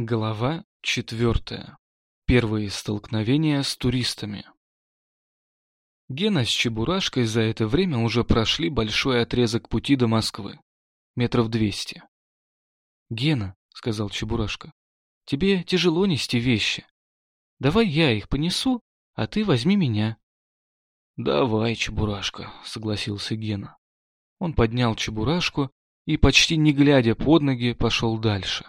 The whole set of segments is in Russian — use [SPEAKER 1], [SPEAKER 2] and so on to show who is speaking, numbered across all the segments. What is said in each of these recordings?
[SPEAKER 1] Глава четвертая. Первые столкновения с туристами. Гена с Чебурашкой за это время уже прошли большой отрезок пути до Москвы. Метров двести. «Гена», — сказал Чебурашка, — «тебе тяжело нести вещи. Давай я их понесу, а ты возьми меня». «Давай, Чебурашка», — согласился Гена. Он поднял Чебурашку и, почти не глядя под ноги, пошел дальше.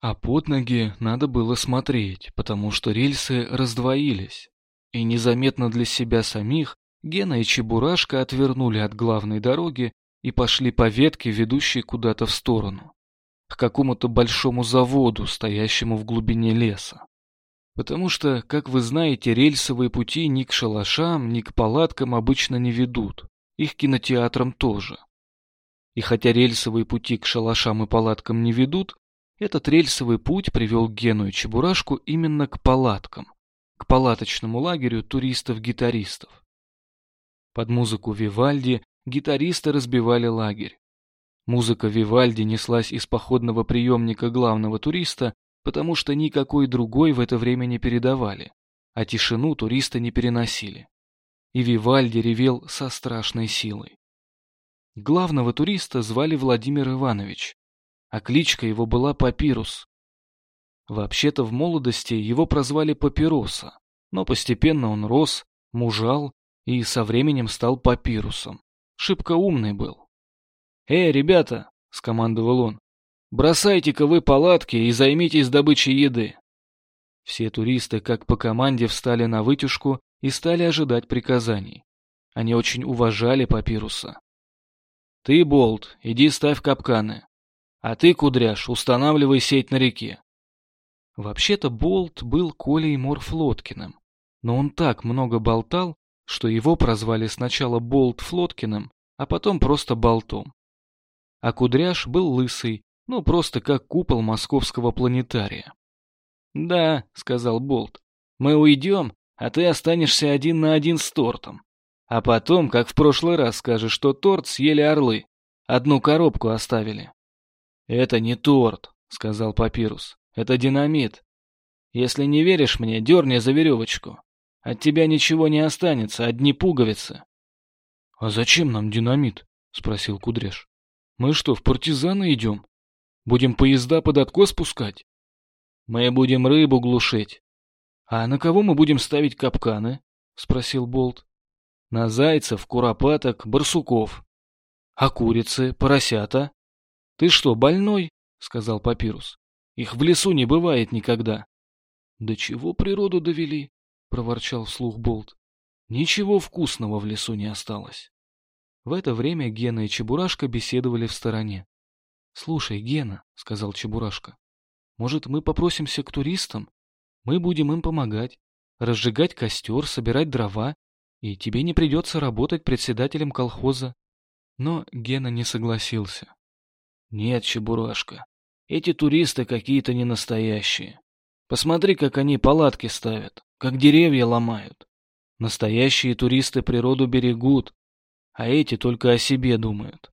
[SPEAKER 1] А под ноги надо было смотреть, потому что рельсы раздвоились. И незаметно для себя самих Гена и Чебурашка отвернули от главной дороги и пошли по ветке, ведущей куда-то в сторону. К какому-то большому заводу, стоящему в глубине леса. Потому что, как вы знаете, рельсовые пути ни к шалашам, ни к палаткам обычно не ведут. Их кинотеатрам тоже. И хотя рельсовые пути к шалашам и палаткам не ведут, этот рельсовый путь привел Гену и Чебурашку именно к палаткам, к палаточному лагерю туристов-гитаристов. Под музыку Вивальди гитаристы разбивали лагерь. Музыка Вивальди неслась из походного приемника главного туриста, потому что никакой другой в это время не передавали, а тишину туристы не переносили. И Вивальди ревел со страшной силой. Главного туриста звали Владимир Иванович, а кличка его была Папирус. Вообще-то в молодости его прозвали Папироса, но постепенно он рос, мужал и со временем стал Папирусом. Шибко умный был. «Эй, ребята!» — скомандовал он. «Бросайте-ка вы палатки и займитесь добычей еды!» Все туристы, как по команде, встали на вытяжку и стали ожидать приказаний. Они очень уважали Папируса. «Ты, Болт, иди ставь капканы. А ты, Кудряш, устанавливай сеть на реке. Вообще-то Болт был Колей Морфлоткиным, но он так много болтал, что его прозвали сначала Болт Флоткиным, а потом просто Болтом. А Кудряш был лысый, ну просто как купол московского планетария. «Да», — сказал Болт, — «мы уйдем, а ты останешься один на один с тортом. А потом, как в прошлый раз, скажешь, что торт съели орлы. Одну коробку оставили. «Это не торт», — сказал Папирус. «Это динамит. Если не веришь мне, дерни за веревочку. От тебя ничего не останется, одни пуговицы». «А зачем нам динамит?» — спросил Кудряш. «Мы что, в партизаны идем? Будем поезда под откос пускать?» «Мы будем рыбу глушить». «А на кого мы будем ставить капканы?» — спросил Болт. «На зайцев, куропаток, барсуков». «А курицы, поросята?» «Ты что, больной?» — сказал Папирус. «Их в лесу не бывает никогда». «Да чего природу довели?» — проворчал вслух Болт. «Ничего вкусного в лесу не осталось». В это время Гена и Чебурашка беседовали в стороне. «Слушай, Гена», — сказал Чебурашка, — «может, мы попросимся к туристам? Мы будем им помогать, разжигать костер, собирать дрова, и тебе не придется работать председателем колхоза». Но Гена не согласился. Нет, Чебурашка, эти туристы какие-то ненастоящие. Посмотри, как они палатки ставят, как деревья ломают. Настоящие туристы природу берегут, а эти только о себе думают.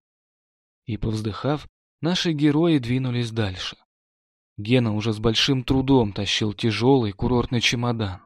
[SPEAKER 1] И, повздыхав, наши герои двинулись дальше. Гена уже с большим трудом тащил тяжелый курортный чемодан.